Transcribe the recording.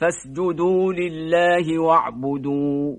فاسجدوا لله واعبدوا.